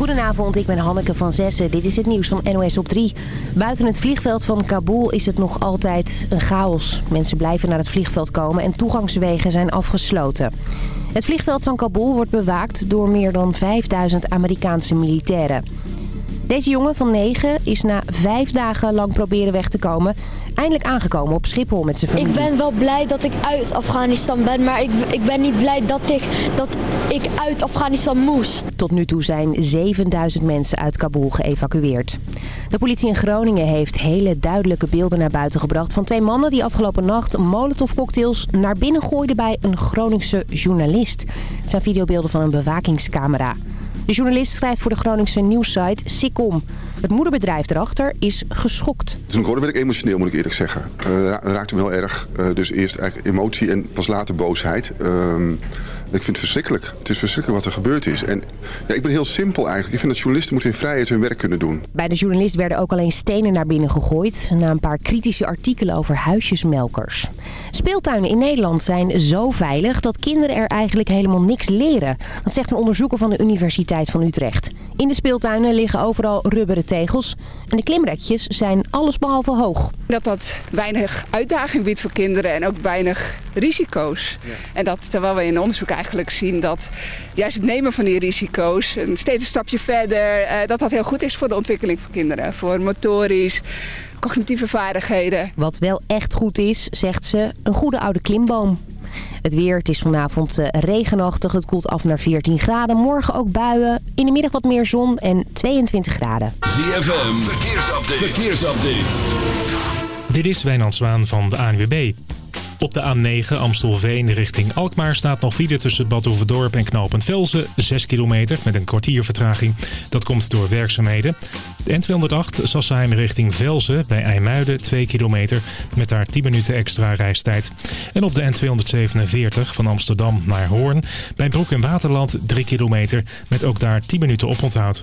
Goedenavond, ik ben Hanneke van Zessen. Dit is het nieuws van NOS op 3. Buiten het vliegveld van Kabul is het nog altijd een chaos. Mensen blijven naar het vliegveld komen en toegangswegen zijn afgesloten. Het vliegveld van Kabul wordt bewaakt door meer dan 5000 Amerikaanse militairen. Deze jongen van 9 is na vijf dagen lang proberen weg te komen... eindelijk aangekomen op Schiphol met zijn familie. Ik ben wel blij dat ik uit Afghanistan ben, maar ik, ik ben niet blij dat ik, dat ik uit Afghanistan moest. Tot nu toe zijn 7000 mensen uit Kabul geëvacueerd. De politie in Groningen heeft hele duidelijke beelden naar buiten gebracht... van twee mannen die afgelopen nacht molotovcocktails naar binnen gooiden bij een Groningse journalist. Het zijn videobeelden van een bewakingscamera. De journalist schrijft voor de Groningse nieuwssite Sikkom. Het moederbedrijf erachter is geschokt. Toen ik hoorde werd ik emotioneel, moet ik eerlijk zeggen. Uh, raakte me heel erg. Uh, dus eerst eigenlijk emotie en pas later boosheid. Uh, ik vind het verschrikkelijk. Het is verschrikkelijk wat er gebeurd is. En ja, ik ben heel simpel eigenlijk. Ik vind dat journalisten moeten in vrijheid hun werk kunnen doen. Bij de journalist werden ook alleen stenen naar binnen gegooid... na een paar kritische artikelen over huisjesmelkers. Speeltuinen in Nederland zijn zo veilig... dat kinderen er eigenlijk helemaal niks leren. Dat zegt een onderzoeker van de Universiteit van Utrecht. In de speeltuinen liggen overal rubberen tegels... en de klimrekjes zijn allesbehalve hoog. Dat dat weinig uitdaging biedt voor kinderen... en ook weinig risico's. Ja. En dat terwijl we in onderzoek eigenlijk zien dat juist het nemen van die risico's, en steeds een stapje verder, uh, dat dat heel goed is voor de ontwikkeling van kinderen. Voor motorisch, cognitieve vaardigheden. Wat wel echt goed is, zegt ze, een goede oude klimboom. Het weer, het is vanavond uh, regenachtig, het koelt af naar 14 graden. Morgen ook buien, in de middag wat meer zon en 22 graden. ZFM, verkeersupdate. verkeersupdate. Dit is Wijnand Zwaan van de ANWB. Op de A9 Amstelveen richting Alkmaar staat nog file tussen Bad Oeverdorp en Knopend Velzen. 6 kilometer met een kwartier vertraging. Dat komt door werkzaamheden. De N208 Sassheim richting Velzen bij IJmuiden 2 kilometer met daar 10 minuten extra reistijd. En op de N247 van Amsterdam naar Hoorn bij Broek en Waterland 3 kilometer met ook daar 10 minuten oponthoud.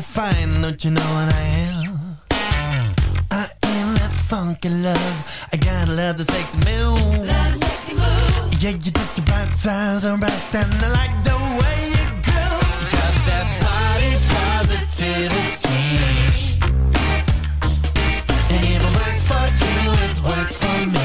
So fine, don't you know what I am? I am that funky love. I gotta love the sexy move. Love the sexy move. Yeah, you're just about size, alright, and I like the way you go. You got that body positivity. And if it works for you, it works for me.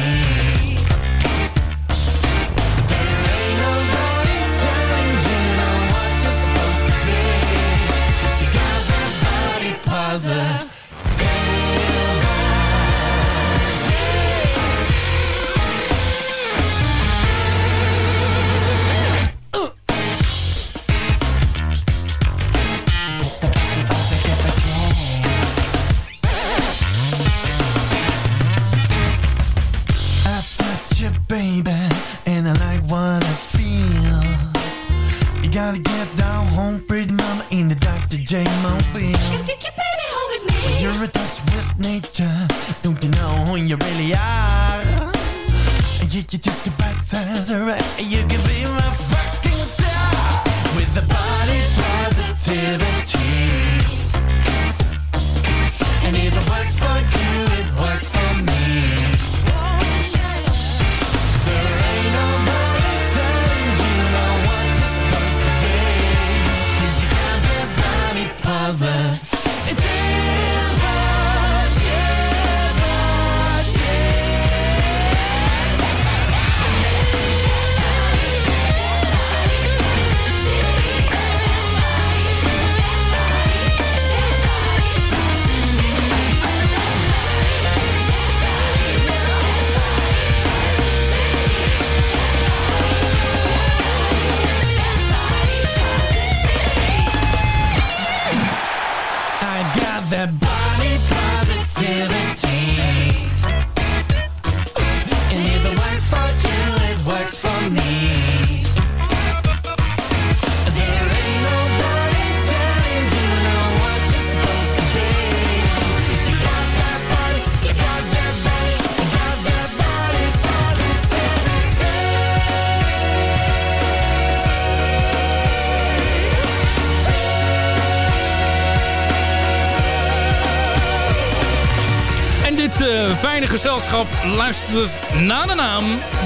Dit fijne gezelschap luistert naar de naam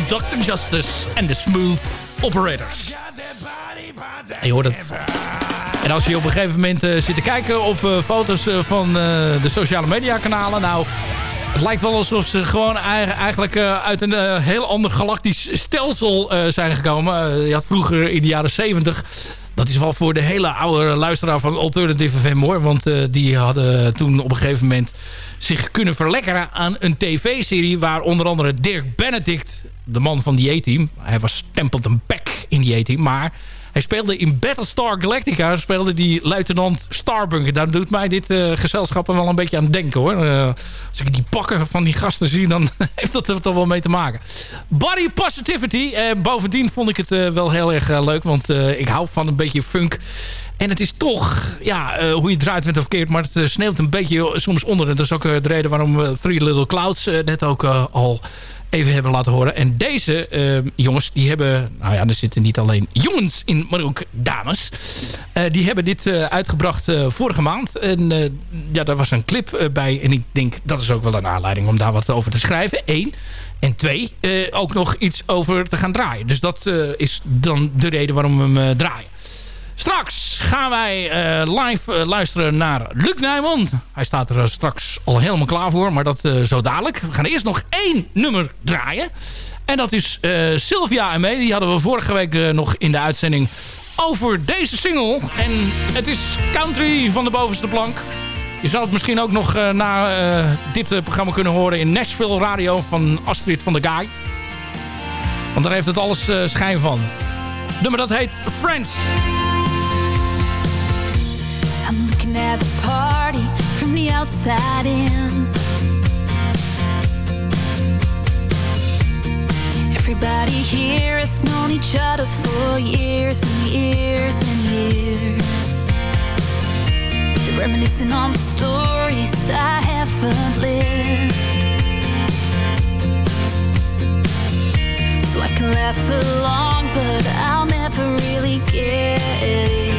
Dr. Justice en de Smooth Operators. En je hoort het. En als je op een gegeven moment zit te kijken op foto's van de sociale media kanalen... nou, het lijkt wel alsof ze gewoon eigenlijk uit een heel ander galactisch stelsel zijn gekomen. je had vroeger in de jaren 70 dat is wel voor de hele oude luisteraar van Alternative FM hoor. Want uh, die hadden toen op een gegeven moment zich kunnen verlekkeren aan een tv-serie... waar onder andere Dirk Benedict, de man van die A-team... hij was Templeton Peck in die A-team, maar hij speelde in Battlestar Galactica. Speelde die luitenant Starbunker. Daar doet mij dit uh, gezelschap wel een beetje aan denken hoor. Uh, als ik die pakken van die gasten zie, dan heeft dat er toch wel mee te maken. Body Positivity. Uh, bovendien vond ik het wel heel erg leuk. Want ik hou van een beetje funk. En het is toch, ja, hoe je draait met of verkeerd. Maar het sneeuwt een beetje soms onder. En dat is ook de reden waarom Three Little Clouds net ook al even hebben laten horen. En deze uh, jongens, die hebben... Nou ja, er zitten niet alleen jongens in, maar ook dames. Uh, die hebben dit uh, uitgebracht vorige maand. En ja, daar was een clip bij. En ik denk, dat is ook wel een aanleiding om daar wat over te schrijven. Eén. En twee, ook nog iets over te gaan draaien. Dus dat is dan de reden waarom we hem draaien. Straks gaan wij uh, live uh, luisteren naar Luc Nijman. Hij staat er uh, straks al helemaal klaar voor, maar dat zo dadelijk. We gaan eerst nog één nummer draaien. En dat is Sylvia en. Die hadden we vorige week nog in de uitzending over deze single. En het is country van de bovenste plank. Je zou het misschien ook nog na dit programma kunnen horen in Nashville Radio van Astrid van der Gaai. Want daar heeft het alles schijn van. Nummer dat heet Friends. Looking at the party from the outside in. Everybody here has known each other for years and years and years. They're reminiscing on the stories I haven't lived. So I can laugh along, but I'll never really get it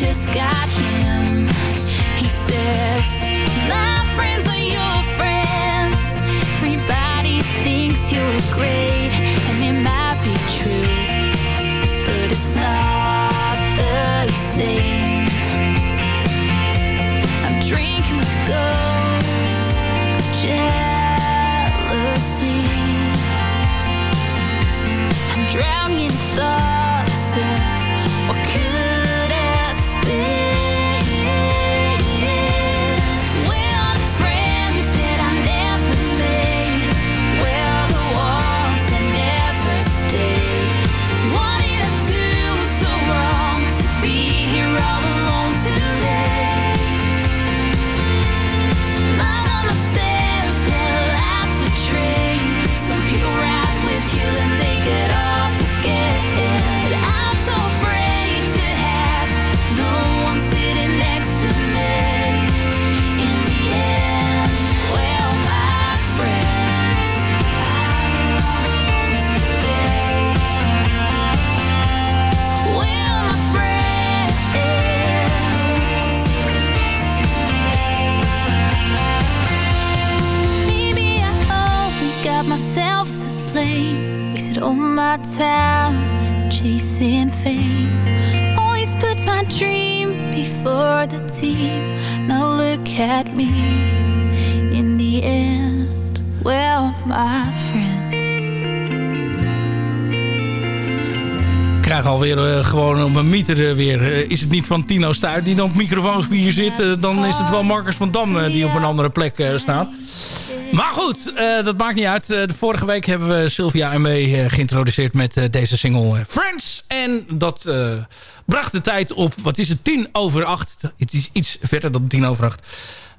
just got here. Uh, weer. Uh, is het niet van Tino Stuit die dan op microfoonspier zit... dan is het wel Marcus van Dam die op een andere plek staat. Maar goed, dat maakt niet uit. de vorige week hebben we Sylvia en mee geïntroduceerd met deze single Friends. En dat bracht de tijd op, wat is het, tien over acht. Het is iets verder dan tien over acht.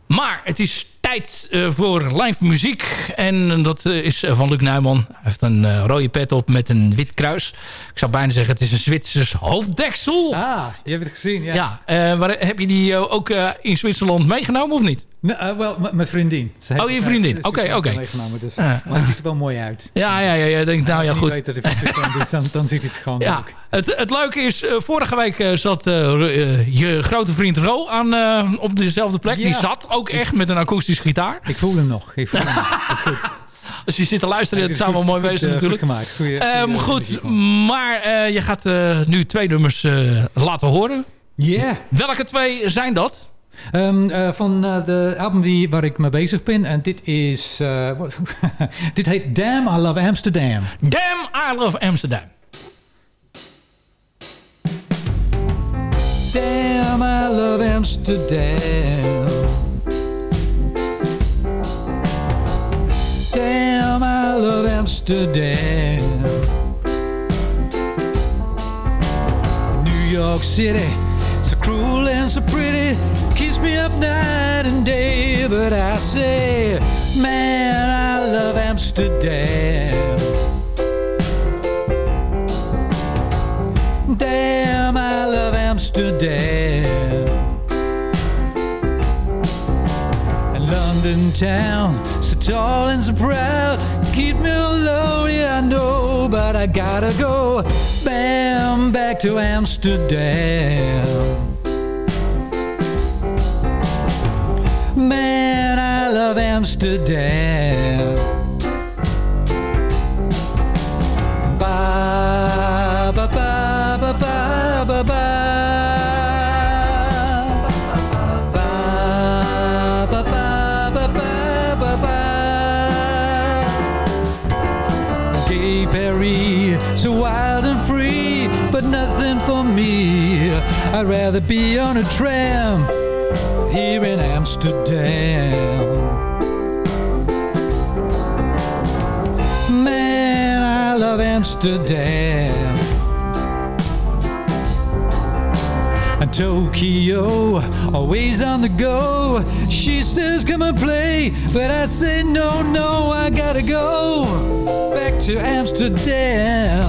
Maar het is tijd uh, voor live muziek. En dat uh, is van Luc Nijman. Hij heeft een rode pet op met een wit kruis. Ik zou bijna zeggen, het is een Zwitsers hoofddeksel. Ah, je hebt het gezien, ja. Ja, waar, heb je die ook in Zwitserland meegenomen of niet? Nou, wel, mijn vriendin. oh, je vriendin. Oké, oké. Okay, meegenomen, dus, maar het ziet er wel mooi uit. Ja, ja, ja. ja denk, nou ja, goed. Weet dat dus dan, dan ziet het gewoon ja. Het, het leuke is, vorige week zat je grote vriend Ro aan, op dezelfde plek. Die zat ook echt met een akoestisch gitaar. Ik voel hem nog. Ik voel hem nog. Als je zit te luisteren, het zou wel mooi wezen goed, natuurlijk. Goed gemaakt. Goeie, um, goed, maar uh, je gaat uh, nu twee nummers laten horen. Ja. Yeah. Welke twee zijn dat? Um, van de album die, waar ik mee bezig ben. En dit is... dit heet Damn, I Love Amsterdam. Damn, I Love Amsterdam. Damn, I love Amsterdam. Damn, I love Amsterdam. New York City, so cruel and so pretty, keeps me up night and day. But I say, man, I love Amsterdam. Damn, I love Amsterdam. And London town, so tall and so proud, keep me alone, yeah, I know, but I gotta go, bam, back to Amsterdam. Man, I love Amsterdam. Ba, ba, ba, ba, ba, ba, ba. So wild and free, but nothing for me. I'd rather be on a tram here in Amsterdam. Man, I love Amsterdam. And Tokyo, always on the go. She says, Come and play, but I say, No, no, I gotta go back to Amsterdam.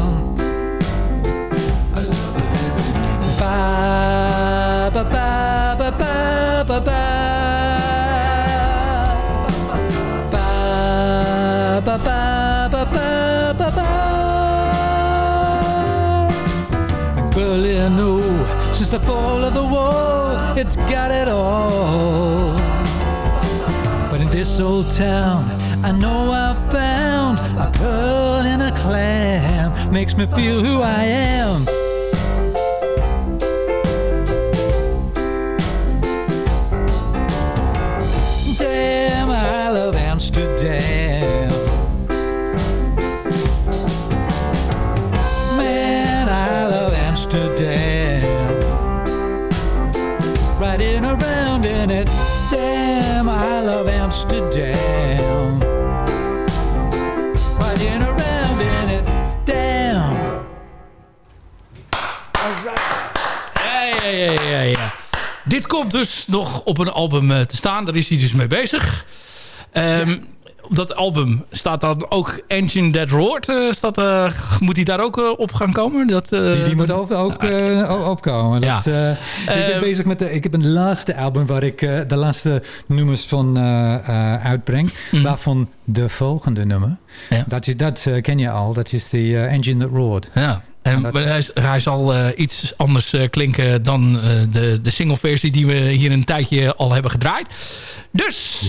Ba, ba, ba, ba, ba, ba, ba. Ba, ba, ba, ba, ba, ba, ba. Berlin, oh, since the fall of the wall, it's got it all. But in this old town, I know I found a pearl in a clam. Makes me feel who I am. Nog op een album eh, te staan. Daar is hij dus mee bezig. Um, Op dat album staat dan ook Engine That Roared. Uh, staat, uh, moet hij daar ook uh, op gaan komen? Dat, die, die moet ook, ook opkomen. Dat, ja. ik ben bezig met de, ik heb een laatste album waar ik de laatste nummers van uitbreng. Mm. Waarvan de volgende nummer. Ja. Dat, is, dat ken je al. Dat is de Engine That Roared. Ja. En hij, hij, zal uh, iets anders uh, klinken dan uh, de, de singleversie die we hier een tijdje al hebben gedraaid. Dus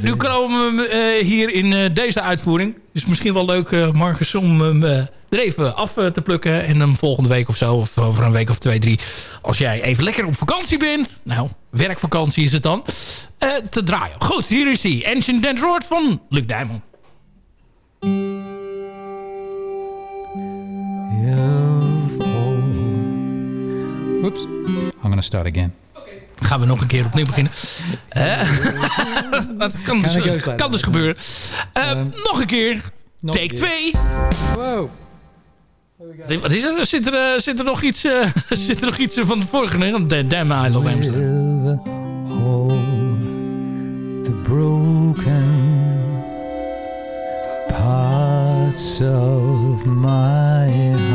nu komen we hier in deze uitvoering. Is misschien wel leuk, Marcus, om hem er even af te plukken. En dan volgende week of zo, of over een week of twee, drie... als jij even lekker op vakantie bent... nou, werkvakantie is het dan... te draaien. Goed, hier is hij. Ancient Dead Road van Luc Dijmond. Oops. I'm gonna start again. Gaan we nog een keer opnieuw beginnen. dat kan dus, kan dus gebeuren. Uh, um, nog een keer. Nog Take 2. Wow. Wat is er? Zit er, zit er nog iets, uh, zit er nog iets van het vorige? Nee? Damn I Love Amsterdam. The broken parts of my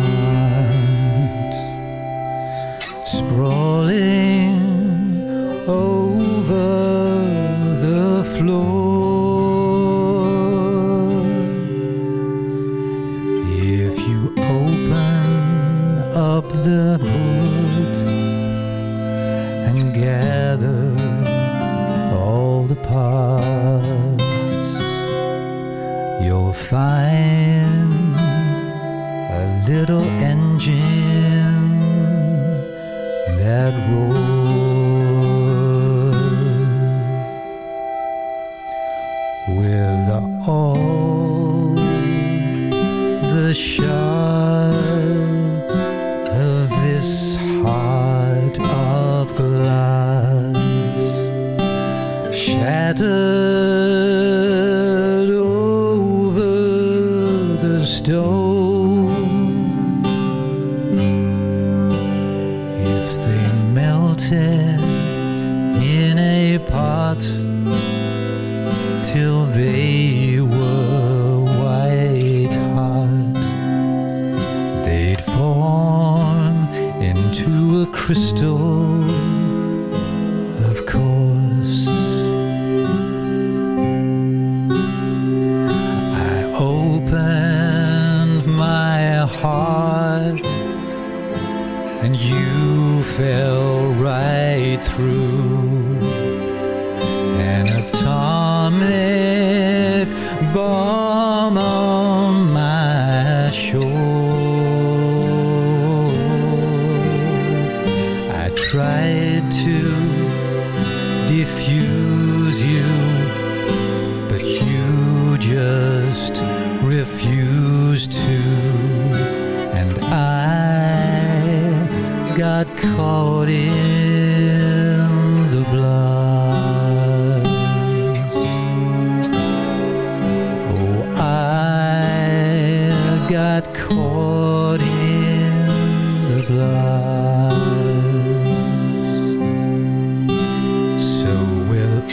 find a little engine that rolls.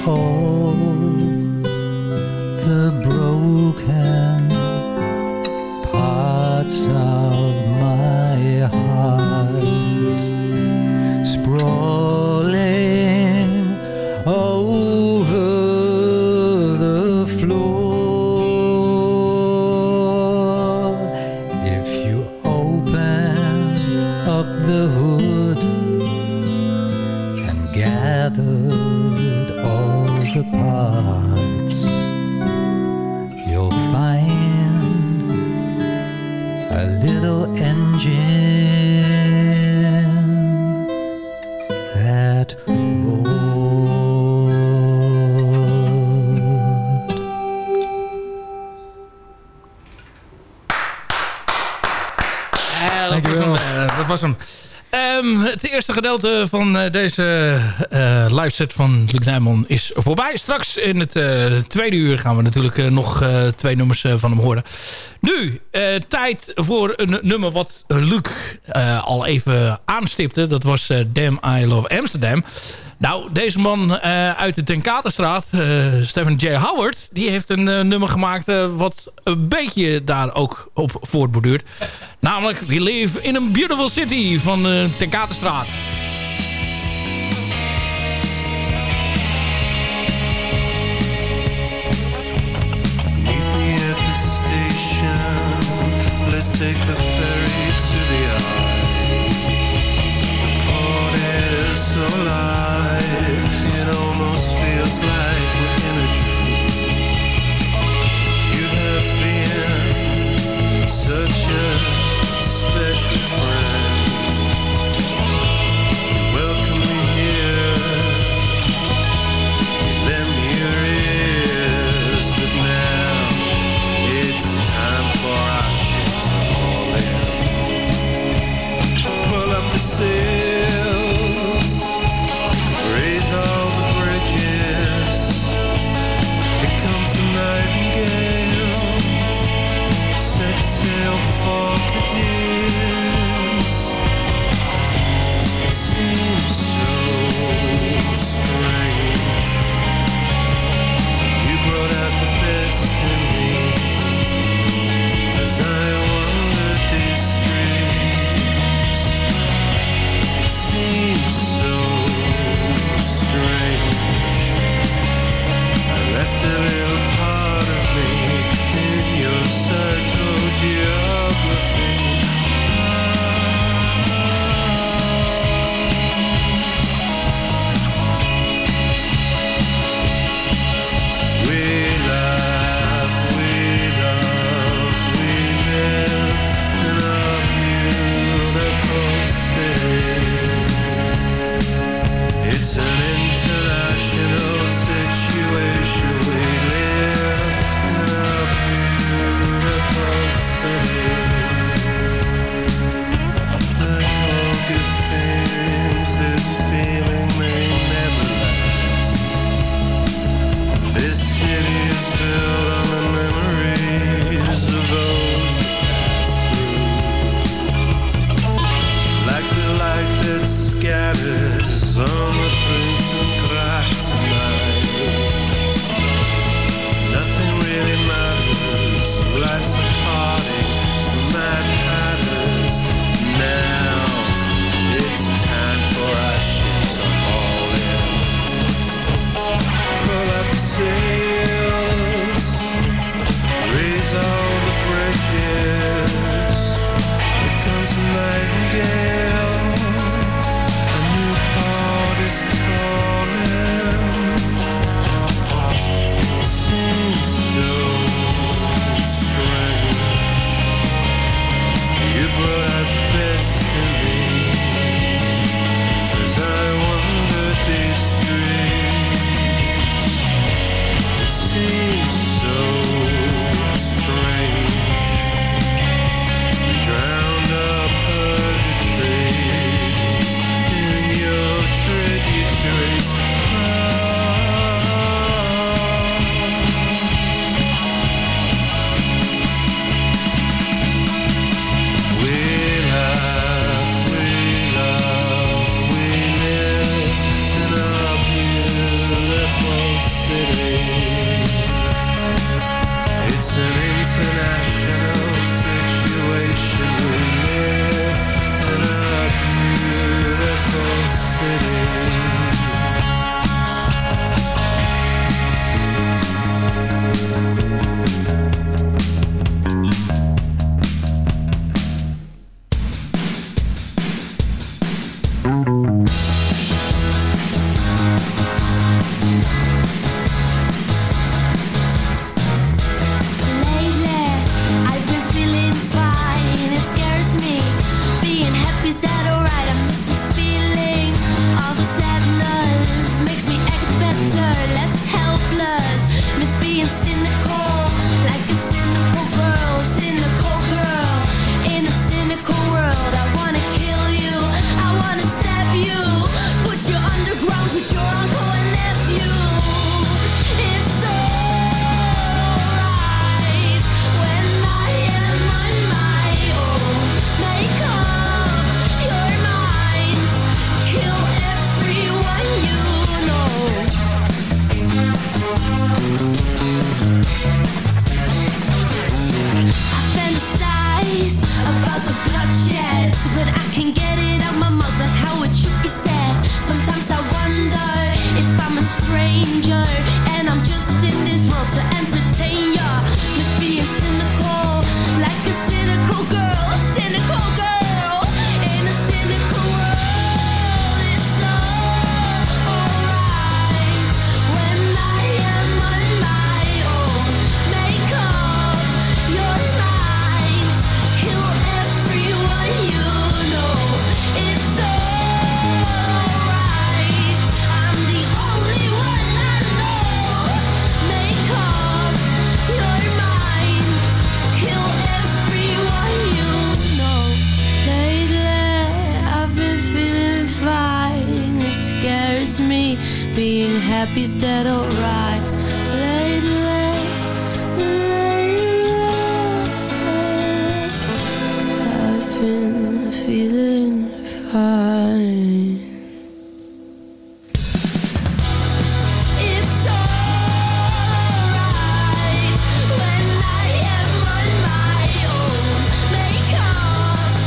All the broken parts of het eerste gedeelte van eh, deze eh live set van Luc Nijman is voorbij. Straks in het eh, tweede uur gaan we natuurlijk nog twee nummers van hem horen. Nu, tijd voor een nummer wat Luc al even aanstipte. Dat was Damn I Love Amsterdam. Nou, deze man eh, uit de Tenkatenstraat, eh Stephen J. Howard... die heeft een eh, nummer gemaakt wat een beetje daar ook op voortborduurt. Namelijk We Live in a Beautiful City van de Tenkatenstraat.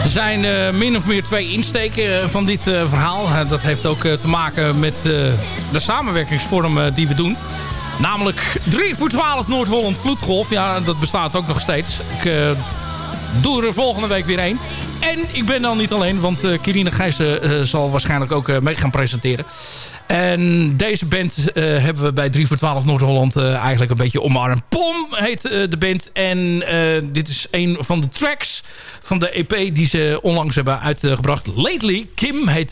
Er zijn eh, min of meer twee insteken eh, van dit eh, verhaal. Dat heeft ook te maken met de samenwerkingsvorm die we doen. Namelijk 3 voor 12 Noord-Holland Vloedgolf. Ja, dat bestaat ook nog steeds. Ik doe er volgende week weer één. En ik ben dan niet alleen, want Kirine Gijssen eh, zal waarschijnlijk ook mee gaan presenteren. En deze band eh, hebben we bij 3 voor 12 Noord-Holland eh, eigenlijk een beetje omarmd. Pom heet eh, de band. En dit is een van de tracks van de EP die ze onlangs hebben uitgebracht. Lately, Kim heet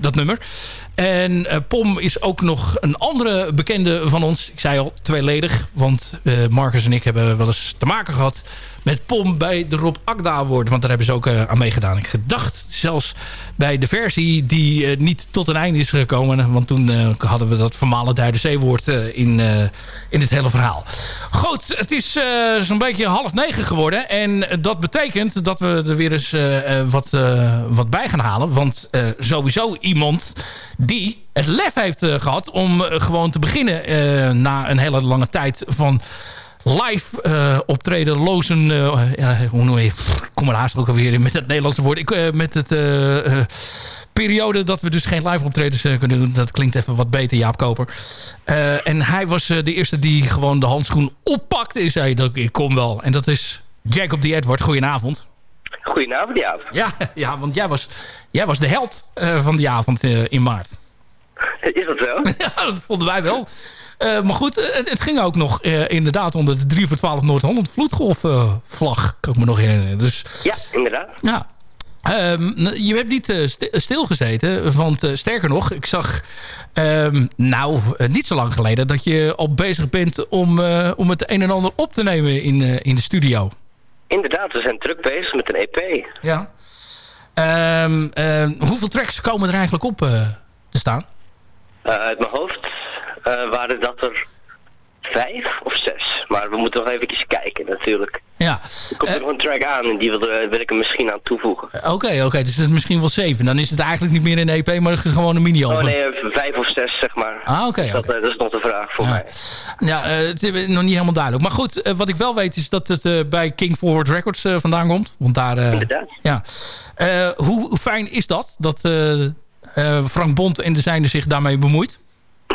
dat nummer. En eh, Pom is ook nog een andere bekende van ons. Ik zei al, tweeledig. Want eh, Marcus en ik hebben wel eens te maken gehad met Pom bij de Rob Akda Award. Want daar hebben ze ook eh, aan meegedaan. Ik gedacht zelfs bij de versie die niet tot een einde is gekomen. Want toen hadden we dat formale Duitse C-woord in, in het hele verhaal. Goed, het is zo'n beetje half negen geworden. En dat betekent dat we er weer eens wat, wat bij gaan halen. Want sowieso iemand die het lef heeft eh, gehad om eh, gewoon te beginnen eh, na een hele lange tijd van live eh, optreden lozen. ja, hoe noem je Pff, kom er haast ook alweer in met het Nederlandse woord. Ik, met het periode dat we dus geen live optredens kunnen doen. Dat klinkt even wat beter, Jaap Koper. En hij was de eerste die gewoon de handschoen oppakte en zei ik kom wel. En dat is Jacob die Edward. Goedenavond. Goedenavond, ja. Ja, ja want jij was, jij was de held eh, van die avond eh, in maart. Is dat zo? ja, dat vonden wij wel. Eh, maar goed, het, het ging ook nog inderdaad onder de 3 voor 12 Noord-Holland vloedgolf eh, vlag. Kan ik me nog herinneren. Dus, Ja, inderdaad. ja. Ehm, je hebt niet sti- stilgezeten, want sterker nog, ik zag ehm, nou niet zo lang geleden dat je al bezig bent om, om het een en ander op te nemen in, in de studio. Inderdaad, we zijn druk bezig met een EP. Ja. Ehm, ehm, hoeveel tracks komen er eigenlijk op eh, te staan? Eh, uit mijn hoofd eh, waren dat er vijf of zes. Maar we moeten nog even kijken natuurlijk. Ja. Er komt er nog een track aan en die wil, wil ik er misschien aan toevoegen. Oké, oké, dus het is misschien wel zeven. Dan is het eigenlijk niet meer een EP, maar gewoon een mini-album. Oh nee, eh, vijf of zes zeg maar. Ah, oké, dat, eh, dat is nog de vraag voor mij. Ja, eh, het is nog niet helemaal duidelijk. Maar goed, eh, wat ik wel weet is dat het eh, bij King Forward Records eh, vandaan komt. Want daar... eh, Inderdaad. Ja. Eh, hoe, fijn is dat? Dat eh, eh, Frank Bond en de zijnde zich daarmee bemoeit?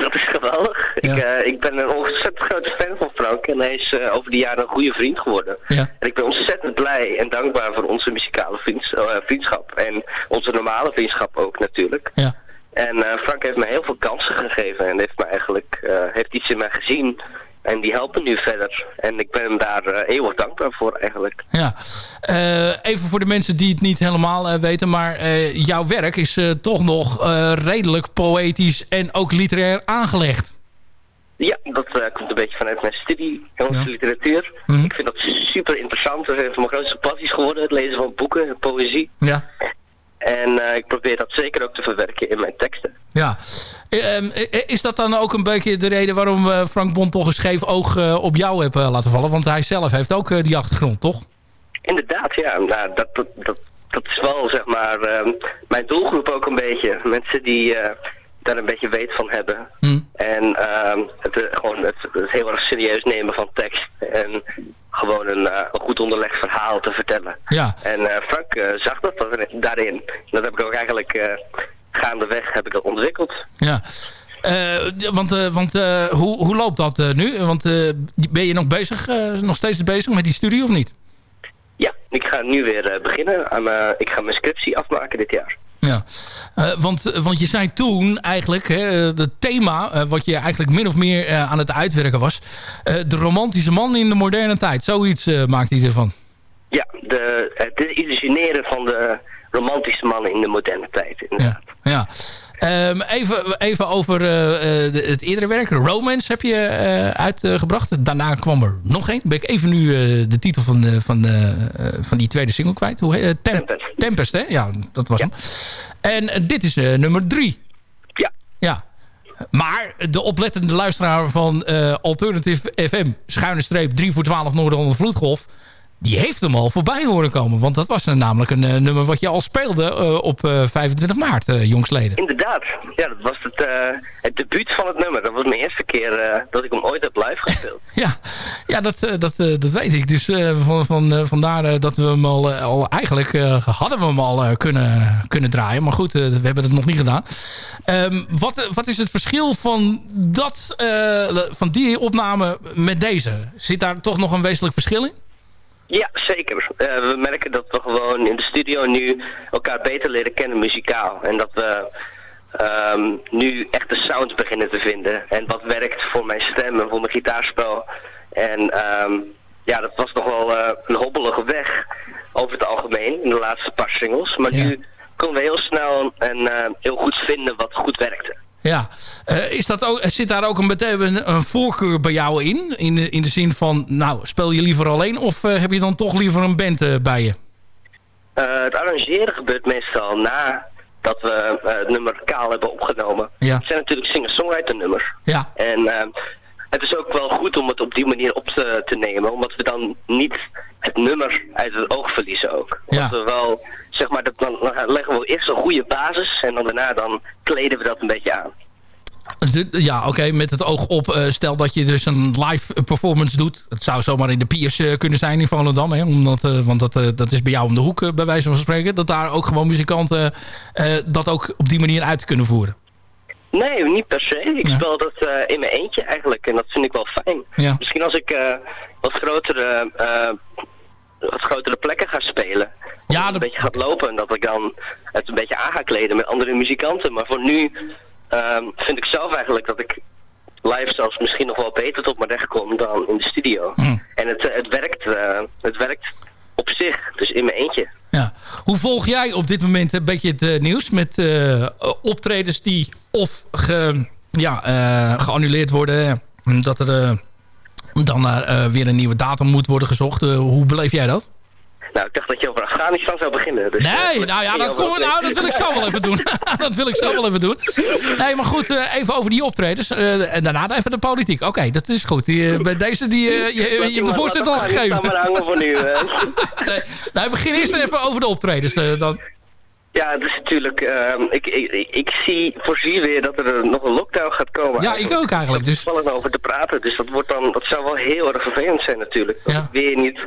Dat is geweldig. Ik, eh, ik ben een ontzettend grote fan van Frank en hij is eh, over de jaren een goede vriend geworden. Ja. En ik ben ontzettend blij en dankbaar voor onze muzikale vriends- eh, vriendschap en onze normale vriendschap ook natuurlijk. Ja. En Frank heeft me heel veel kansen gegeven en heeft me eigenlijk heeft iets in mij gezien en die helpen nu verder. En ik ben hem daar eh, eeuwig dankbaar voor eigenlijk. Ja. Eh, even voor de mensen die het niet helemaal eh, weten, maar jouw werk is toch nog redelijk poëtisch en ook literair aangelegd. Ja, dat komt een beetje vanuit mijn studie, Engelse literatuur. Mhm. Ik vind dat super interessant. Dat is een van mijn grootste passies geworden, het lezen van boeken en poëzie. Ja. En eh, ik probeer dat zeker ook te verwerken in mijn teksten. Ja. Eh, ehm, eh, is dat dan ook een beetje de reden waarom eh, Frank Bond toch een scheef oog op jou heeft eh, laten vallen? Want hij zelf heeft ook die achtergrond, toch? Inderdaad, ja. Nou, dat, dat, dat, dat is wel, zeg maar, ehm, mijn doelgroep ook een beetje. Mensen die daar een beetje weet van hebben. En ehm, het, gewoon het, het heel erg serieus nemen van tekst. En gewoon een, eh, een goed onderlegd verhaal te vertellen. Ja. En eh, Frank eh, zag dat daarin- daarin. Dat heb ik ook eigenlijk gaandeweg heb ik dat ontwikkeld. Ja. Want want hoe, hoe loopt dat nu? Want ben je nog bezig, nog steeds bezig met die studie of niet? Ja, ik ga nu weer beginnen. Aan, ik ga mijn scriptie afmaken dit jaar. Ja, want, want je zei toen eigenlijk, het thema wat je eigenlijk min of meer aan het uitwerken was, de romantische man in de moderne tijd. Zoiets maakt hij ervan. Ja, de, het illusioneren van de romantische man in de moderne tijd. Inderdaad. Ja, ja. Um, even, even over uh, de, het eerdere werk. Romance heb je uh, uitgebracht. Daarna kwam er nog één. Ben ik even nu uh, de titel van, van, van die tweede single kwijt. Hoe heet Tem Tempest. Tempest, hè? Ja, dat was ja. hem. En dit is nummer drie. Ja. Ja. Maar de oplettende luisteraar van Alternative FM... schuine streep 3 voor 12 Noord-Holland Vloedgolf die heeft hem al voorbij horen komen. Want dat was namelijk een uh, nummer wat je al speelde uh, op uh, 25 maart, jongsleden. Inderdaad. Ja, dat was het, het debuut van het nummer. Dat was mijn eerste keer dat ik hem ooit heb live gespeeld. ja, ja dat, dat, dat weet ik. Dus van, van, vandaar dat we hem al, al eigenlijk hadden we hem al kunnen, kunnen draaien. Maar goed, we hebben het nog niet gedaan. Um, wat, wat is het verschil van, dat, van die opname met deze? Zit daar toch nog een wezenlijk verschil in? Ja, zeker. Uh, we merken dat we gewoon in de studio nu elkaar beter leren kennen muzikaal. En dat we um, nu echt de sounds beginnen te vinden. En wat werkt voor mijn stem en voor mijn gitaarspel. En um, ja, dat was nog wel uh, een hobbelige weg over het algemeen in de laatste paar singles. Maar ja. nu konden we heel snel en uh, heel goed vinden wat goed werkte. Ja, uh, is dat ook, zit daar ook een, een, een voorkeur bij jou in? In de, in de zin van, nou, speel je liever alleen of uh, heb je dan toch liever een band uh, bij je? het arrangeren gebeurt meestal na dat we het nummer kaal hebben opgenomen. Ja. Het zijn natuurlijk singer-songwriter nummers. Ja. En het is ook wel goed om het op die manier op te, te nemen, omdat we dan niet het nummer uit het oog verliezen ook. Ja. we wel, zeg maar, dat, dan, dan leggen we eerst een goede basis en dan daarna dan kleden we dat een beetje aan. Ja, oké, okay, met het oog op. Uh, stel dat je dus een live performance doet. Het zou zomaar in de Piers uh, kunnen zijn in Volendam. Hè, omdat, uh, want dat, dat is bij jou om de hoek, bij wijze van spreken. Dat daar ook gewoon muzikanten dat ook op die manier uit kunnen voeren. Nee, niet per se. Ik ja. speel dat in mijn eentje eigenlijk. En dat vind ik wel fijn. Ja. Misschien als ik wat grotere wat grotere plekken ga spelen. Ja, dat... een beetje gaat lopen en dat ik dan het een beetje aan ga kleden met andere muzikanten. Maar voor nu um, vind ik zelf eigenlijk dat ik live zelfs misschien nog wel beter tot mijn recht kom dan in de studio. Mm. En het, het, werkt, uh, het werkt op zich, dus in mijn eentje. Ja. Hoe volg jij op dit moment een beetje het uh, nieuws met uh, optredens die of ja, geannuleerd worden, dat er dan weer een nieuwe datum moet worden gezocht. hoe beleef jij dat? Nou, ik dacht dat je over Afghanistan zou beginnen. Dus nee, uh, nou ja, dat, kom, nou, dat wil ik zo wel even doen. dat wil ik zo wel even doen. Nee, maar goed, uh, even over die optredens. Uh, en daarna even de politiek. Oké, okay, dat is goed. Die, bij deze, die, je, je, je hebt de voorzitter al gegeven. maar hangen voor nu. nee, nou, begin eerst even over de optredens. dan. Ja, het is natuurlijk... Uh, ik, ik, ik zie, voorzie weer dat er nog een lockdown gaat komen. Ja, ik ook eigenlijk. Dus... Er over te praten. Dus dat, wordt dan, dat zou wel heel erg vervelend zijn natuurlijk. Dat, ja. weer niet,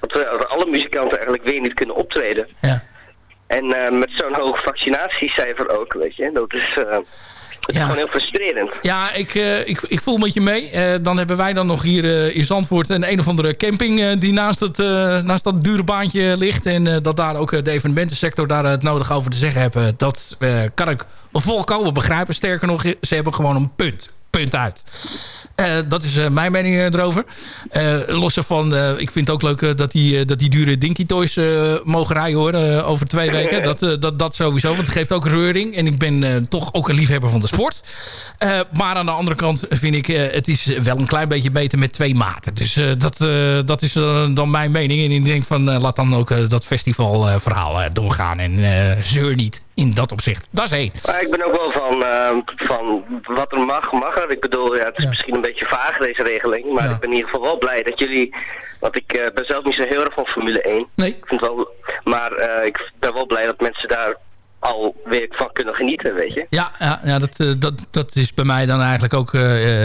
dat we alle muzikanten eigenlijk weer niet kunnen optreden. Ja. En uh, met zo'n hoog vaccinatiecijfer ook, weet je. Dat is... Uh, het is Ja. gewoon heel frustrerend. Ja, ik, uh, ik, ik voel met je mee. Uh, dan hebben wij dan nog hier uh, in Zandvoort een een of andere camping die naast, het, naast dat dure baantje ligt. En dat daar ook de evenementensector daar het nodig over te zeggen hebben. Dat kan ik volkomen begrijpen. Sterker nog, ze hebben gewoon een punt. Punt uit. Uh, dat is uh, mijn mening uh, erover. los ervan, ik vind het ook leuk dat, die, dat die dure Dinky Toys mogen rijden hoor, over twee weken. Dat, dat, dat sowieso, want het geeft ook reuring. En ik ben toch ook een liefhebber van de sport. maar aan de andere kant vind ik, het is wel een klein beetje beter met twee maten. Dus dat, dat is dan mijn mening. En ik denk van, laat dan ook dat festivalverhaal doorgaan. En zeur niet in dat opzicht. Dat is één. Maar ik ben ook wel van, uh, van wat er mag, mag er. Ik bedoel, ja, het is ja. misschien een beetje vaag deze regeling. Maar Ja. ik ben in ieder geval wel blij dat jullie... Want ik uh, ben zelf niet zo heel erg van Formule 1. Nee. Ik vind wel, maar uh, ik ben wel blij dat mensen daar al weer van kunnen genieten, weet je. Ja, ja, ja dat, dat, dat is bij mij dan eigenlijk ook uh,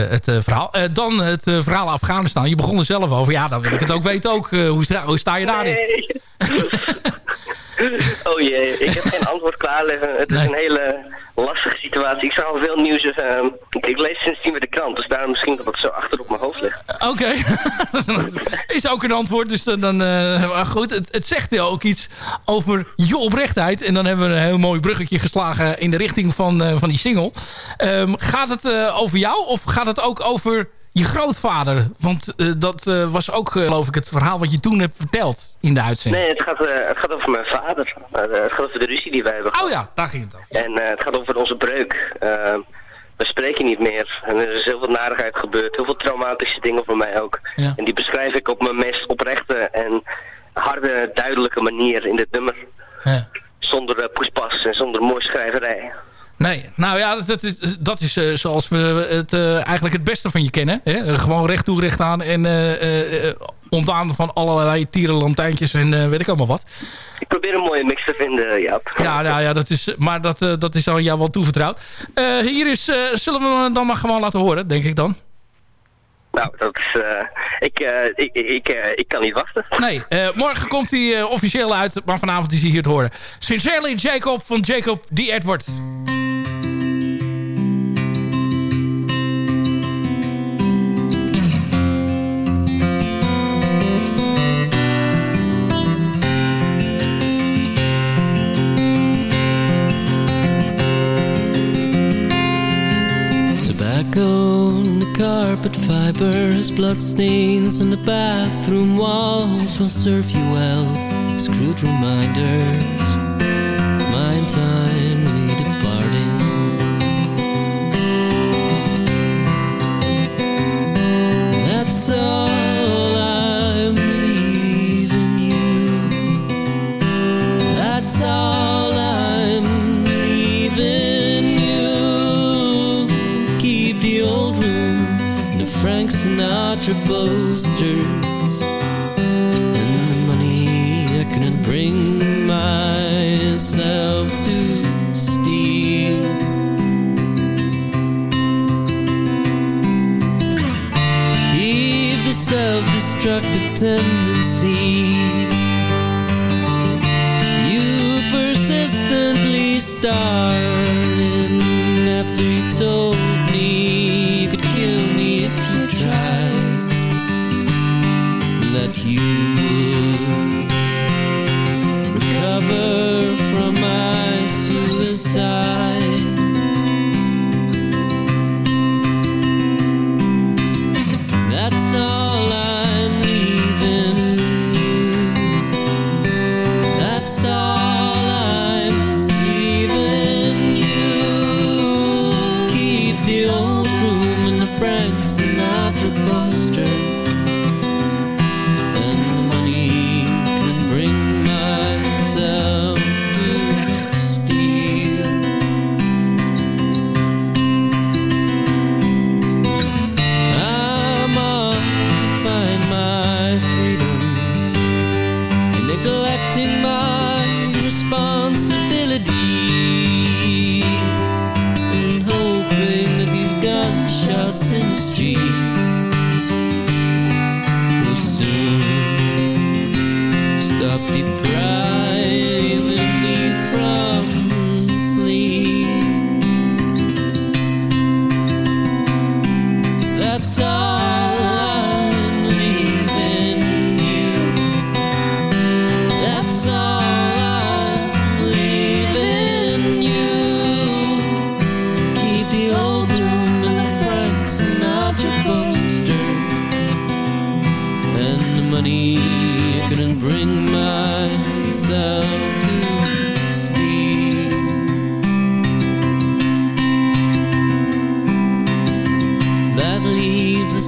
het uh, verhaal. dan het verhaal Afghanistan. Je begon er zelf over. Ja, dan wil ik het ook weten ook. hoe, sta, hoe sta je daarin? Nee. Oh jee, ik heb geen antwoord klaar liggen. Het is een hele lastige situatie. Ik zag al veel nieuws. dus, ehm, ik, lees sindsdien weer de krant, dus daarom misschien dat het zo achter op mijn hoofd ligt. Oké, is ook een antwoord. Dus dan, dan eh, maar goed, het, het zegt ook iets over je oprechtheid. En dan hebben we een heel mooi bruggetje geslagen in de richting van, eh, van die single. Ehm, gaat het eh, over jou of gaat het ook over je grootvader? Want eh, dat eh, was ook, eh, geloof ik, het verhaal wat je toen hebt verteld in de uitzending. Nee, het gaat, het gaat over mijn vader. Het gaat over de ruzie die wij hebben Oh ja, daar ging het over. En het gaat over onze breuk. We spreken niet meer. En er is heel veel narigheid gebeurd. Heel veel traumatische dingen voor mij ook. En die beschrijf ik op mijn meest oprechte en harde, duidelijke manier in dit nummer. Zonder uh, poespas en zonder mooi schrijverij. Nee, nou ja, dat is, dat is eh, zoals we het eh, eigenlijk het beste van je kennen. Hè? Eh, Gewoon recht toe, recht aan en eh, ontdaan van allerlei tierenlantijntjes en weet ik allemaal wat. Ik probeer een mooie mix te vinden, Jaap. Ja, nou ja, dat is, maar dat, dat is aan jou wel toevertrouwd. Hier is, zullen we hem dan maar gewoon laten horen, denk ik dan. Nou, dat is... ik, ik, ik, ik kan niet wachten. Nee, morgen komt hij officieel uit, maar vanavond is hij hier te horen. Sincerely Jacob van Jacob D. Edward. The carpet fibers, bloodstains on the bathroom walls will serve you well. crude reminders, my untimely departing. That's all Sinatra posters and the money I couldn't bring myself to steal. Keep the self-destructive tendency. You persistently started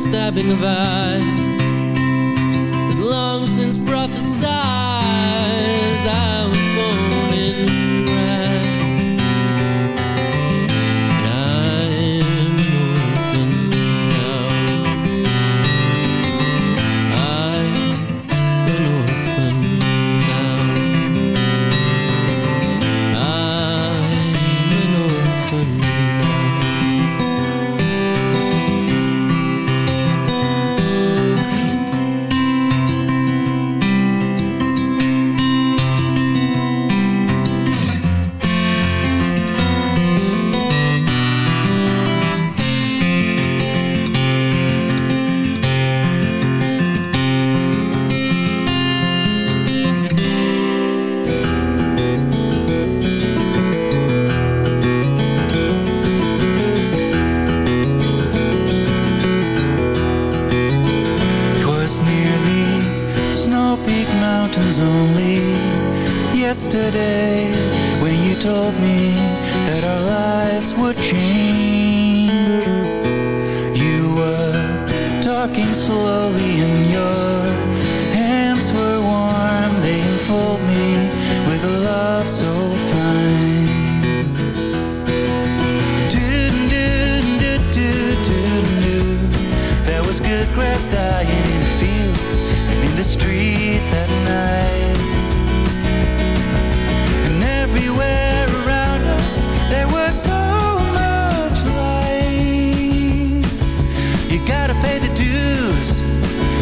stabbing of eyes as long since prophesied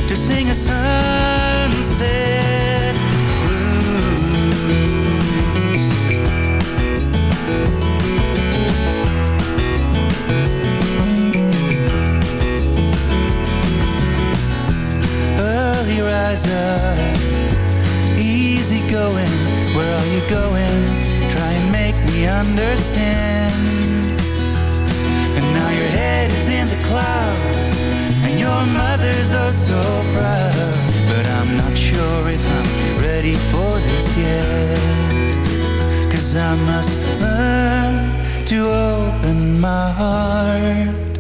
to sing a sunset blues. Early riser, easy going. Where are you going? Try and make me understand. And now your head is in the clouds, your mother's oh so proud. But I'm not sure if I'm ready for this yet. Cause I must learn to open my heart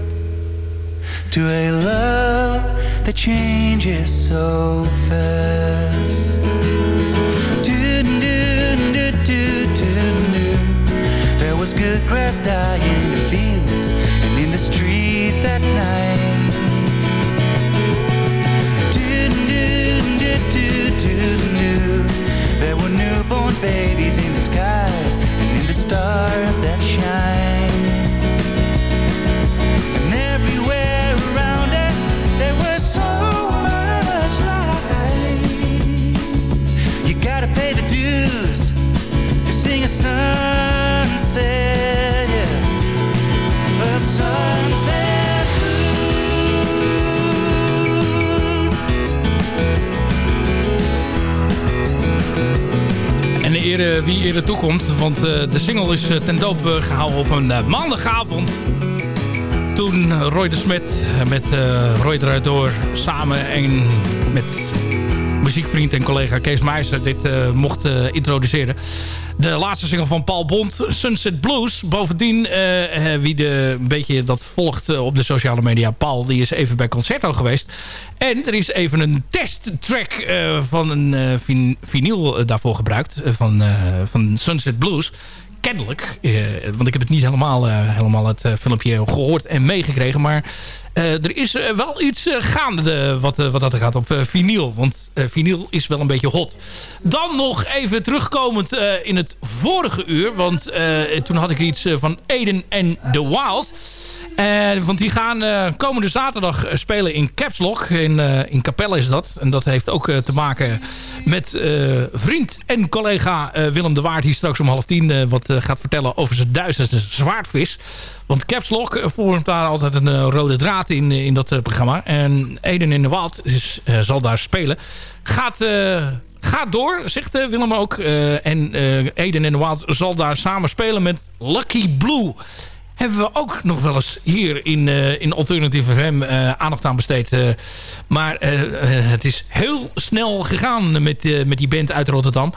to a love that changes so fast. There was good grass dying in the fields and in the street Ere, wie eerder toekomt, want eh, de single is eh, ten doop eh, gehouden op een maandagavond. Toen Roy de Smet met Roy eruit door samen en met muziekvriend en collega Kees Meijzer dit mocht introduceren. De laatste single van Paul Bond, Sunset Blues. Bovendien, eh, eh, wie de, een beetje dat volgt eh, op de sociale media, Paul, die is even bij Concerto geweest. En er is even een testtrack van een vin- vinyl daarvoor gebruikt, van, van Sunset Blues. Kennelijk, eh, want ik heb het niet helemaal, eh, helemaal het eh, filmpje gehoord en meegekregen, maar er is wel iets gaande wat, wat dat gaat op vinyl. Want vinyl is wel een beetje hot. Dan nog even terugkomend in het vorige uur. Want toen had ik iets van Eden en The Wild. Eh, want die gaan eh, komende zaterdag eh, spelen in Caps Lock. In, eh, in Capelle is dat. En dat heeft ook te maken met vriend en collega Willem de Waard... die straks om half tien wat gaat vertellen over zijn duizendste zwaardvis. Want Caps Lock vormt daar altijd een rode draad in, in dat programma. En Eden in de Wild is, zal daar spelen. Gaat... Gaat door, zegt Willem ook. En Eden en de Wild zal daar samen spelen met Lucky Blue hebben we ook nog wel eens hier in, eh, in Alternative FM eh, aandacht aan besteed. eh. maar het is heel snel gegaan met, met die band uit Rotterdam.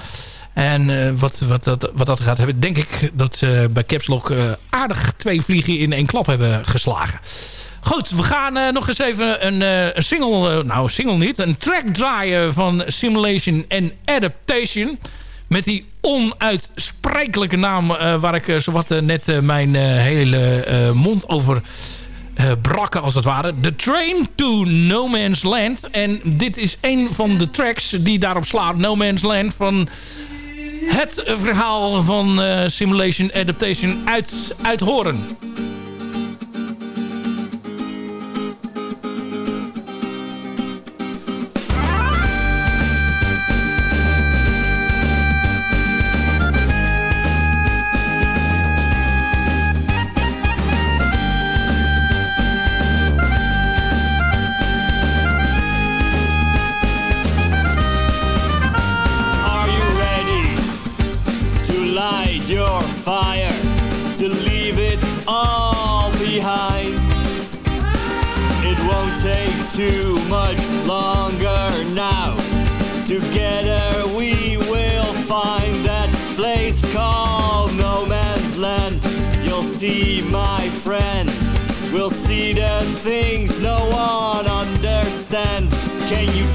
En wat, wat, dat, wat dat gaat hebben, denk ik dat ze bij Caps Lock eh, aardig twee vliegen in één klap hebben geslagen. Goed, we gaan nog eens even een, single, nou single niet, een track draaien van Simulation and Adaptation. Met die onuitsprekelijke naam eh, waar ik eh, zowat eh, net mijn hele mond over brakken als het ware. The Train to No Man's Land. En dit is een van de tracks die daarop slaat. No Man's Land van het verhaal van Simulation Adaptation uit, uit Horen.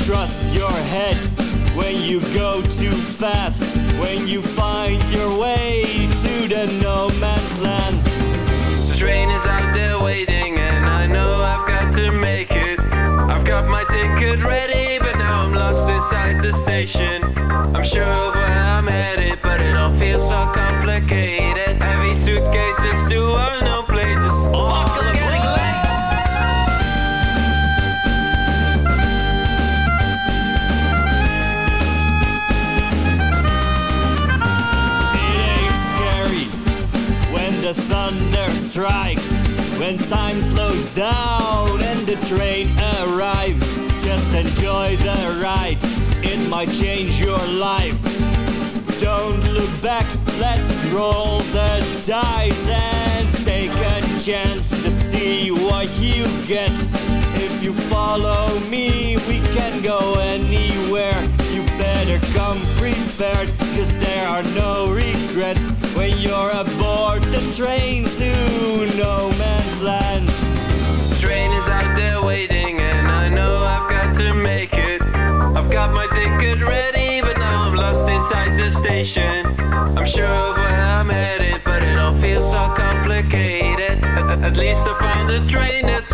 Trust your head when you go too fast? When you find your way to the no man's land? The train is out there waiting, and I know I've got to make it. I've got my ticket ready, but now I'm lost inside the station. I'm sure of where I'm headed, but it all feels so complicated. Strikes, when time slows down and the train arrives. Just enjoy the ride, it might change your life. Don't look back, let's roll the dice and take a chance to see what you get. If you follow me, we can go anywhere. You better come prepared, cause there are no regrets the train to no man's land. Train is out there waiting, and I know I've got to make it. I've got my ticket ready, but now I'm lost inside the station. I'm sure of where I'm headed, but it all feels so complicated. At, at least I found a train that's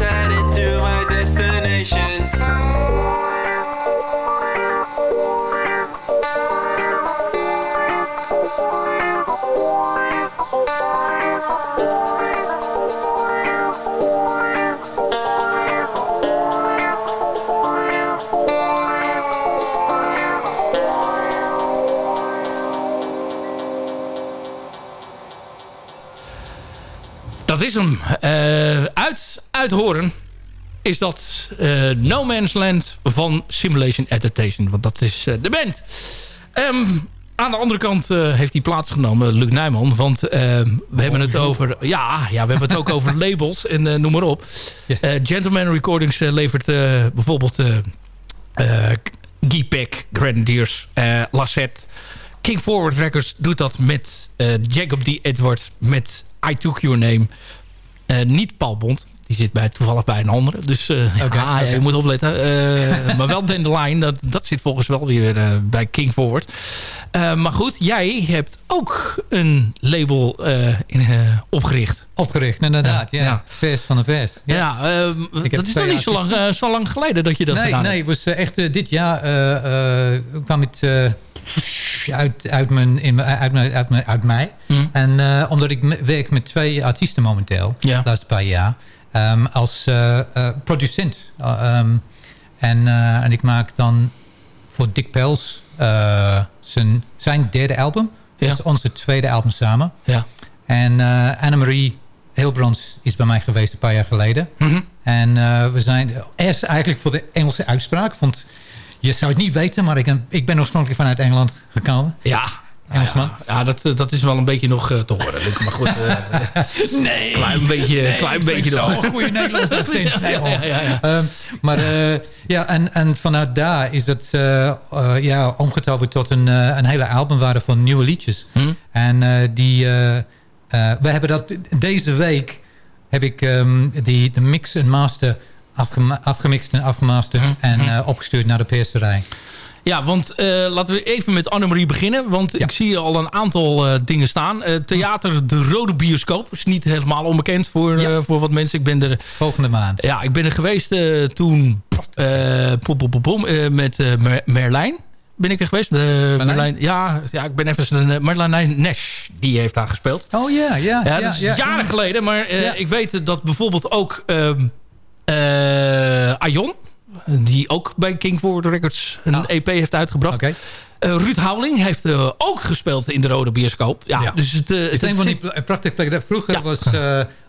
uit, uit Horen is dat eh, No Man's Land van Simulation Adaptation. Want dat is eh, de band. Ehm, aan de andere kant eh, heeft hij plaatsgenomen, Luc Nijman. Want we hebben het over... Ja, ja, we hebben het ook over labels en noem maar op. Gentleman Recordings levert bijvoorbeeld... Guy Peck, Grenadiers, Lassette. King Forward Records doet dat met Jacob D. Edward, met I Took Your Name. Niet Paul Bond, die zit bij, toevallig bij een andere. Dus eh, ja, ja, je moet opletten. Eh, maar wel Dandelion, dat, dat zit volgens wel weer eh, bij King Forward. Maar goed, jij hebt ook een label in, opgericht. Opgericht, inderdaad. Ja, ja. Vers van de vers. Ja, dat is nog niet zo lang, zo lang geleden dat je dat nee, gedaan nee, het was echt dit jaar kwam het uit, uit, mijn, in, uit, mijn, uit, mijn, uit mij. Mm. En omdat ik werk met twee artiesten momenteel, de laatste paar jaar, ehm, als eh, eh, producent. Uh, ehm, en, eh, en ik maak dan voor Dick Pels eh, zijn, zijn derde album. Ja. Dat is onze tweede album samen. Ja. En eh Annemarie Hilbrands is bij mij geweest een paar jaar geleden. Mhm. En eh, we zijn eerst eigenlijk voor de Engelse uitspraak. Want je zou het niet weten, maar ik, ik ben oorspronkelijk vanuit Engeland gekomen. Ja, Engelsman. ja, ja, dat, eh, dat is wel een beetje nog eh, te horen. Maar goed, eh, nee. klein beetje, Nee, klein beetje nog. goede Nederlands accent. Nee, Ja, ja, ja. Ehm, maar ja, en, en vanuit daar is het eh, ja, omgetoverd tot een, een hele albumwaarde van nieuwe liedjes. Hm? En die, we hebben dat deze week heb ik ehm, die, de mix en master afgemixt en afgemasterd en eh, opgestuurd naar de perserij. Ja, want eh, laten we even met Annemarie beginnen. Want ik zie al een aantal eh, dingen staan. Eh, theater De Rode Bioscoop. is niet helemaal onbekend voor, voor wat mensen. Ik ben er... Volgende maand. Ja, ik ben er geweest toen... pom, pom, pom, met Mer- Merlijn. Ben ik er geweest? De Merlijn? Ja, ja, ik ben even... Merlijn Nash, die heeft daar gespeeld. Oh ja, ja. Ja, dat is jaren geleden. Maar ik weet dat bijvoorbeeld ook ehm eh, Aion... die ook bij King Forward Records een EP heeft uitgebracht... Eh, Ruud Houweling heeft eh, ook gespeeld in de Rode Bioscoop. Ja, Dus het, eh, Het is het een van die plekken. Vroeger was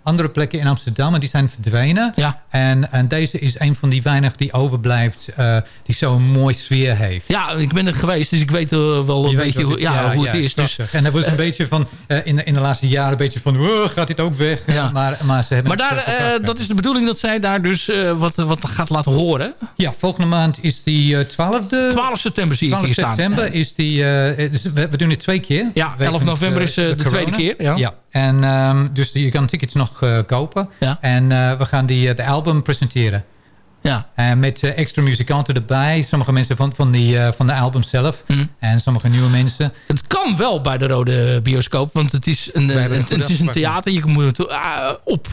andere plekken in Amsterdam en die zijn verdwenen. En, en deze is een van die weinig die overblijft, eh, die zo'n mooi sfeer heeft. Ja, ik ben er geweest, dus ik weet eh, wel een beetje hoe, ja, hoe het is. Dus, en dat was een beetje van, eh, in, de, in de laatste jaren een beetje van, "Oh, gaat dit ook weg? Maar, maar ze hebben maar daar, eh, dat is de bedoeling dat zij daar dus eh, wat, wat gaat laten horen. Ja, volgende maand is die eh, 12e... 12 september zie ik 12 hier staan. september. november is die... eh, dus we, we doen het twee keer. Ja, Wegens, 11 november is, eh, de tweede keer, ja. En, ehm, dus je kan tickets nog eh, kopen. Ja. En eh, we gaan die, eh, de album presenteren. Ja. En met eh, extra muzikanten erbij. Sommige mensen van, van, die, eh, van de album zelf. Hm. En sommige nieuwe mensen. Het kan wel bij de Rode Bioscoop, want het is een, het, is een theater. Je moet op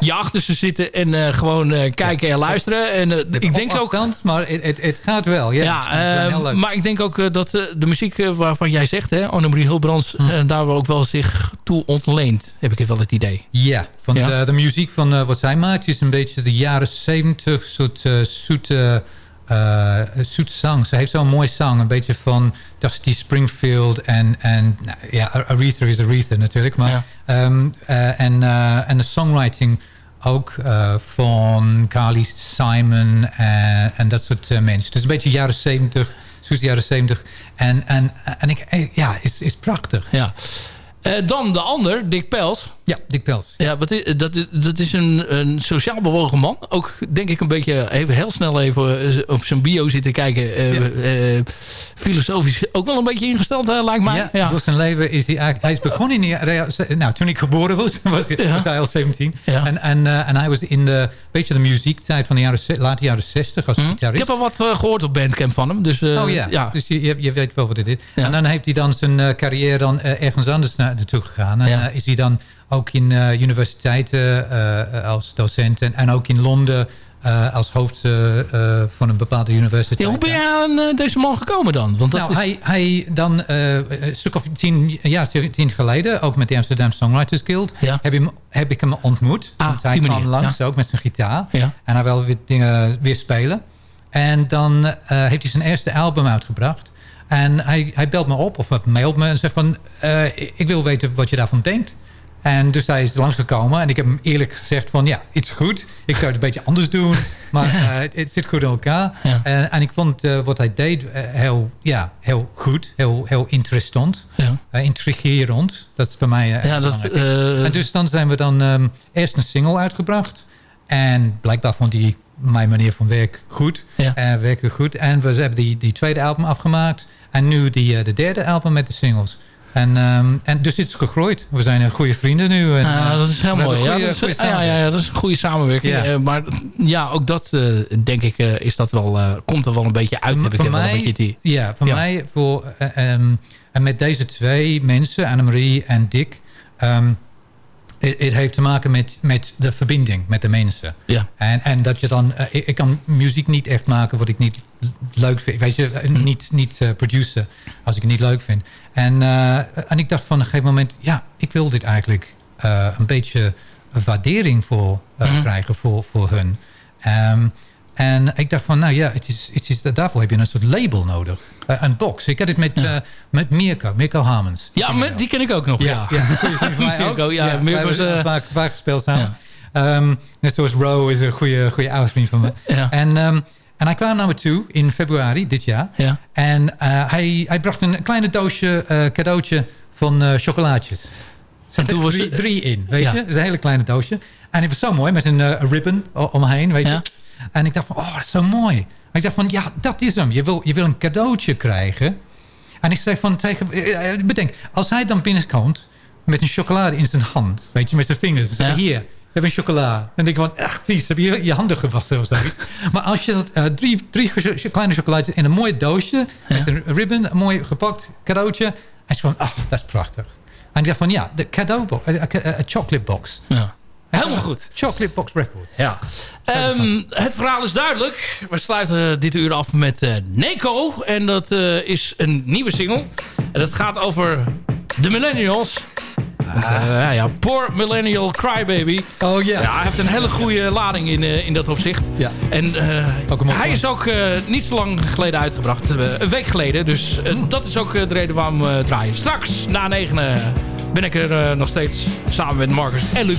je achterste zitten en eh, gewoon eh, kijken en luisteren. En, eh, ik denk ook, afstand, maar het, het, het gaat wel. Ja, ja, eh, leuk. maar ik denk ook eh, dat eh, de muziek eh, waarvan jij zegt, hè, Annemarie Hilbrands, Hm. eh, daar ook wel zich toe ontleent. Heb ik wel het idee. Ja, want Ja? eh, de muziek van eh, wat zij maakt is een beetje de jaren 70 soort eh, zoete, eh zoet zang. Ze heeft zo'n mooi zang, een beetje van Dusty Springfield en, en nou, ja, Aretha is Aretha natuurlijk. Maar, ehm, eh, en, en de songwriting ook van Carly Simon en dat soort mensen. Dus een beetje jaren 70, zoete jaren 70. En, en, en ik, ja, is, is prachtig. Ja. Eh, dan de ander, Dick Pels. Ja, Dick Pels. Ja, wat is, dat, is- dat is een, een sociaal bewogen man. Ook denk ik een beetje even heel snel even eh, op zijn bio zitten kijken. Eh, filosofisch ook wel een beetje ingesteld, lijkt mij. Ja, Ja. door zijn leven is hij eigenlijk... Hij is begonnen in... de Nou, toen ik geboren was, was, hij- Ja. was hij al 17. Ja. En, en, en hij was in de, beetje de muziektijd van de jaren, late jaren 60 als Hm? Ik gitarist. heb al wat eh, gehoord op Bandcamp van hem. Dus, oh ja, ja. dus je, je, weet wel wat het is. En dan heeft hij dan zijn carrière dan ergens anders na- naartoe gegaan. En Ja. eh, is hij dan ook in eh, universiteiten eh, als docent en, en ook in Londen als hoofd van een bepaalde universiteit. Ja, hoe ben je aan deze man gekomen dan? Want dat nou, is... hij, hij dan een stuk of tien jaar tien geleden, ook met de Amsterdam Songwriters Guild, heb, hem, heb ik hem ontmoet. Ah, Want hij kwam manier, langs ja. ook met zijn gitaar. Ja. En hij wil weer dingen weer spelen. En dan heeft hij zijn eerste album uitgebracht. En hij, hij belt me op of mailt me en zegt van... eh, ik wil weten wat je daarvan denkt. En dus hij is langsgekomen. En ik heb hem eerlijk gezegd van... ja, het is goed. Ik zou het een beetje anders doen. Maar eh, het, het zit goed in elkaar. En, en ik vond eh, wat hij deed heel, ja, heel goed. Heel, heel interessant. Ja. Intrigerend. Dat is voor mij Ja, dat, belangrijk. En dus dan zijn we dan ehm, eerst een single uitgebracht. En blijkbaar vond hij mijn manier van werk goed. Ja. Eh, werken goed. En we hebben die, die tweede album afgemaakt. En nu die, eh, de derde album met de singles. En, ehm, en dus het is gegroeid. We zijn goede vrienden nu. En, Ja, eh, dat is heel mooi. Ja, dat is, ja, ja, dat is een goede samenwerking. Ja. Eh, maar ja, ook dat denk ik is dat wel, komt er wel een beetje uit. Heb ik wel een mij, beetje idee. ja, voor Ja. mij voor, ehm, en met deze twee mensen, Annemarie en Dick... ehm, het, heeft te maken met, met de verbinding met de mensen. Ja. En, en dat je dan... eh, ik, ik kan muziek niet echt maken wat ik niet leuk vind. Weet je, eh, Hm. niet, niet eh, produceren als ik het niet leuk vind. En, en ik dacht van een gegeven moment... Ja, ik wil dit eigenlijk een beetje waardering voor Mhm. krijgen voor, voor hun. Ehm, en ik dacht van, nou ja, het is, het is, daarvoor heb je een soort label nodig. Eh, een box. Ik had het met, eh met Mirko, Mirko Hamens. Ja, maar die ken ik ook nog. Ja, ja. Mirko, ja, Mirko is, hebben eh, vaak, vaak gespeeld samen. Ehm, net zoals Ro is een goede, goede oude vriend van me. Ja. En, ehm, en hij kwam naar me toe in februari dit jaar. Ja. En hij, hij bracht een kleine doosje cadeautje van chocolaatjes. Er toen was drie, in, weet Ja. je? Het is een hele kleine doosje. En het was zo mooi, met een ribbon omheen, weet je. En ik dacht van, oh, dat is zo mooi. Ik dacht van, ja, dat is hem. Je wil, je wil een cadeautje krijgen. En ik zei van tegen... eh, eh, Bedenk, als hij dan binnenkomt met een chocolade in zijn hand. Weet je, met zijn vingers. Je, hier, hebben een chocola. Dan denk ik van, ach vies, heb je je handen gewassen of zoiets. maar als je dat, eh, drie, drie kleine chocolaatjes in een mooi doosje... met een ribbon, een mooi gepakt cadeautje... hij is van, ach, dat is prachtig. En ik dacht van, ja, de cadeaubox, een chocolate box. Ja. Helemaal goed. Chocolate box record. Ja. Ehm, het verhaal is duidelijk. We sluiten dit uur af met eh Neko. En dat eh, is een nieuwe single. En dat gaat over de millennials. Want, eh, ja, poor millennial crybaby. Oh ja. Ja, hij heeft een hele goede lading in, eh, in dat opzicht. Ja. En eh, hij is ook eh, niet zo lang geleden uitgebracht. een week geleden. Dus eh, dat is ook de reden waarom we draaien. Straks, na negen, ben ik er eh, nog steeds samen met Marcus en Luc.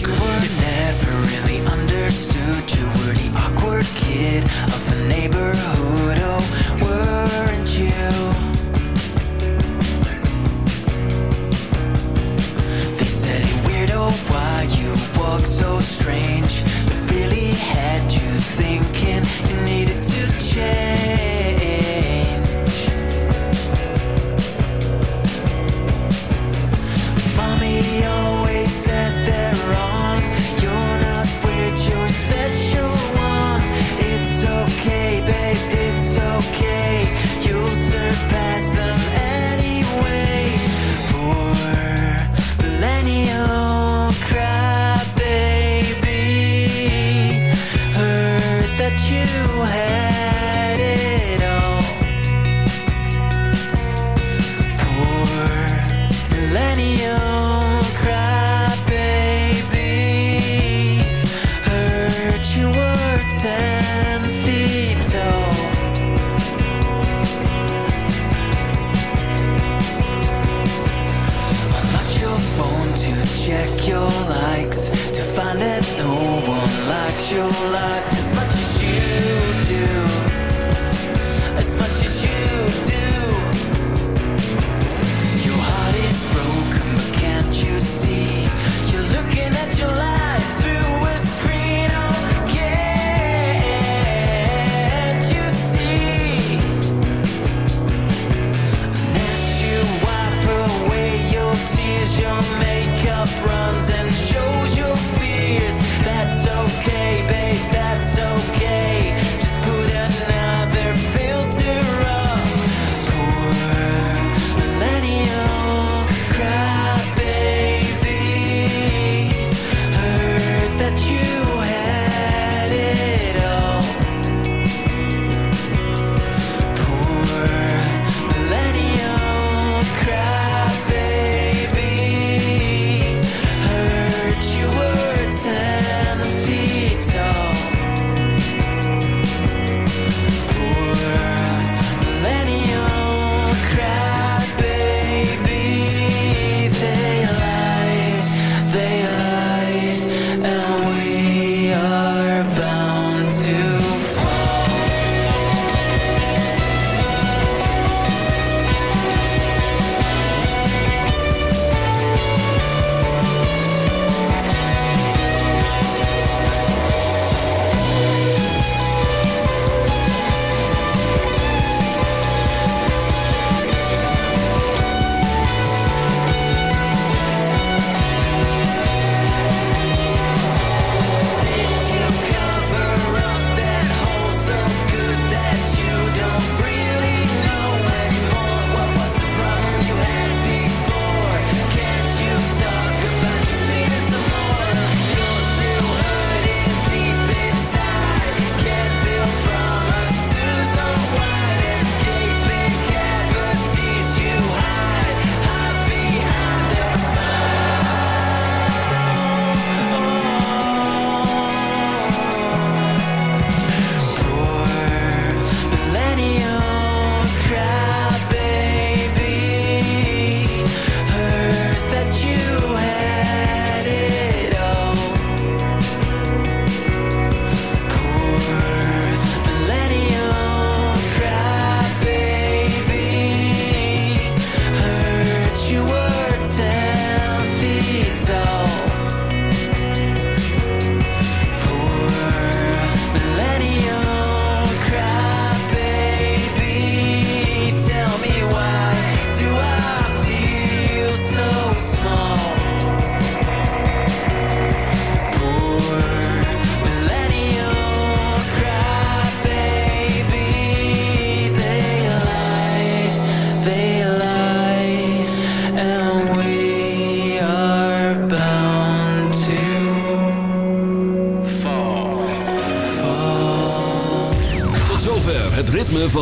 why you walk so strange? But really had you thinking you needed to change we always